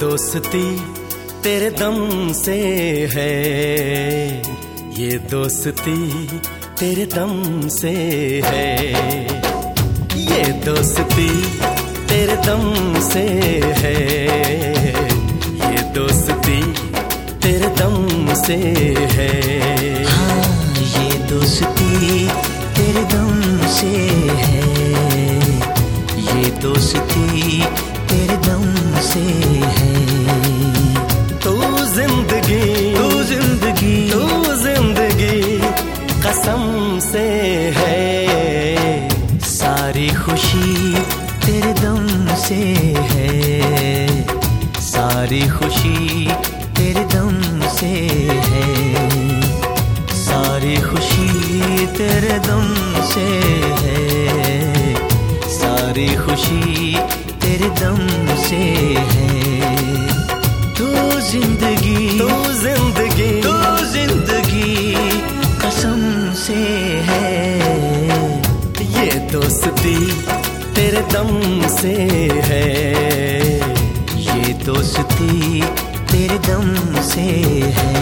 दोस्ती तेरे दम से है। ये दोस्ती तेरे दम से है। ये दोस्ती तेरे दम से है। ये दोस्ती तेरे दम से है। हाँ ये दोस्ती तेरे दम से है। ये दोस्ती तेरे दम से है। तू ज़िंदगी तू ज़िंदगी तू ज़िंदगी कसम से है। सारी खुशी तेरे दम से है। सारी खुशी तेरे दम से है। सारी खुशी तेरे दम से है। सारी खुशी तेरे दम से है। तू ज़िंदगी तू ज़िंदगी तू ज़िंदगी कसम से है। ये दोस्ती तेरे दम से है। ये दोस्ती तेरे दम से है।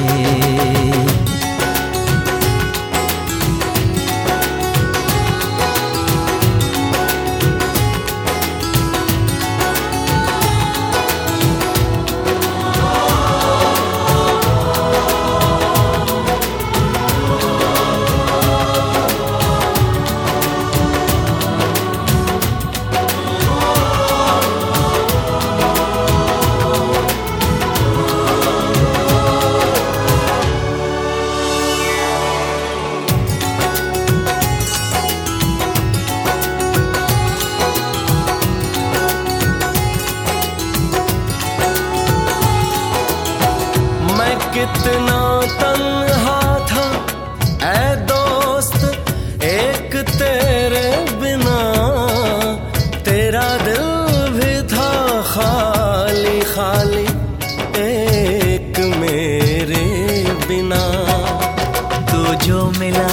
जो मिला,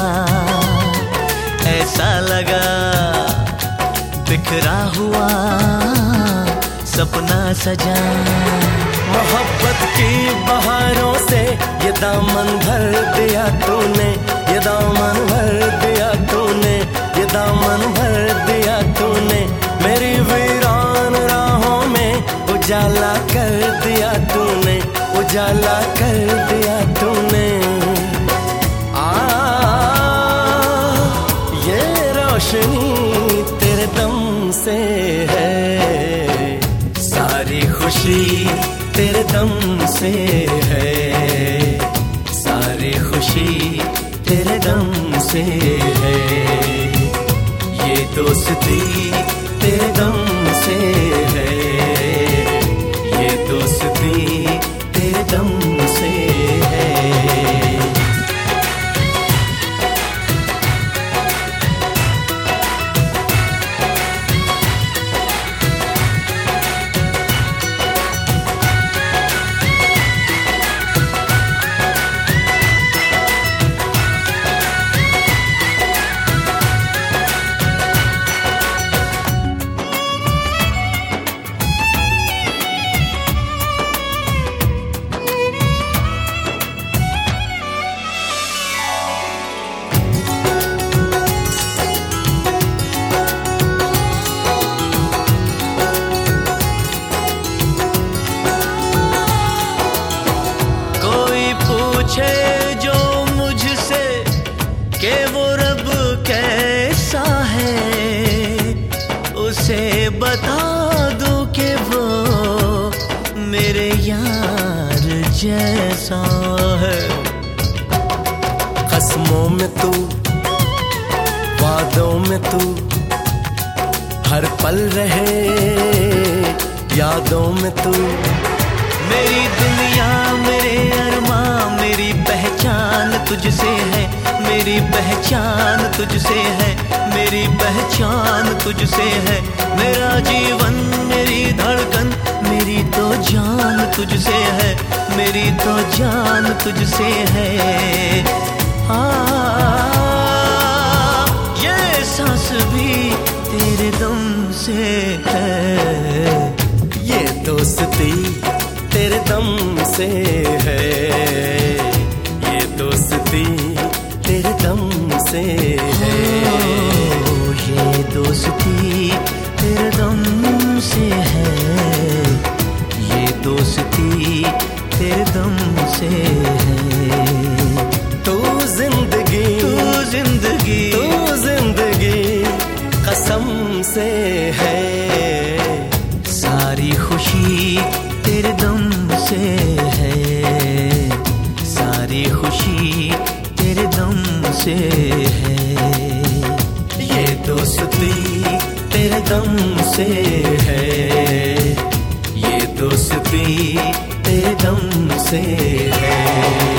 ऐसा लगा बिखरा हुआ सपना सजा। मोहब्बत की बहारों से ये दामन भर दिया तूने, ये दामन भर दिया तूने, ये दामन भर दिया तूने, मेरी वीरान राहों में उजाला कर दिया तूने, उजाला कर दिया तेरे दम से है। सारी खुशी तेरे दम से है। ये दोस्ती तेरे दम से है। वो रब कैसा है उसे बता दो कि वो मेरे यार जैसा है। कस्मों में तू वादों में तू हर पल रहे यादों में तू। मेरी दुनिया मेरे अरमा मेरी तुझसे है मेरी पहचान तुझसे है मेरी पहचान तुझसे है मेरा जीवन मेरी धड़कन मेरी तो जान तुझसे है मेरी तो जान तुझसे है। आ, ये सांस भी तेरे दम से है। ये दोस्ती तेरे दम से है। दोस्ती तेरे दम से है। ये दोस्ती तेरे दम से है। तेरे दम से है। ये दोस्ती दम से है।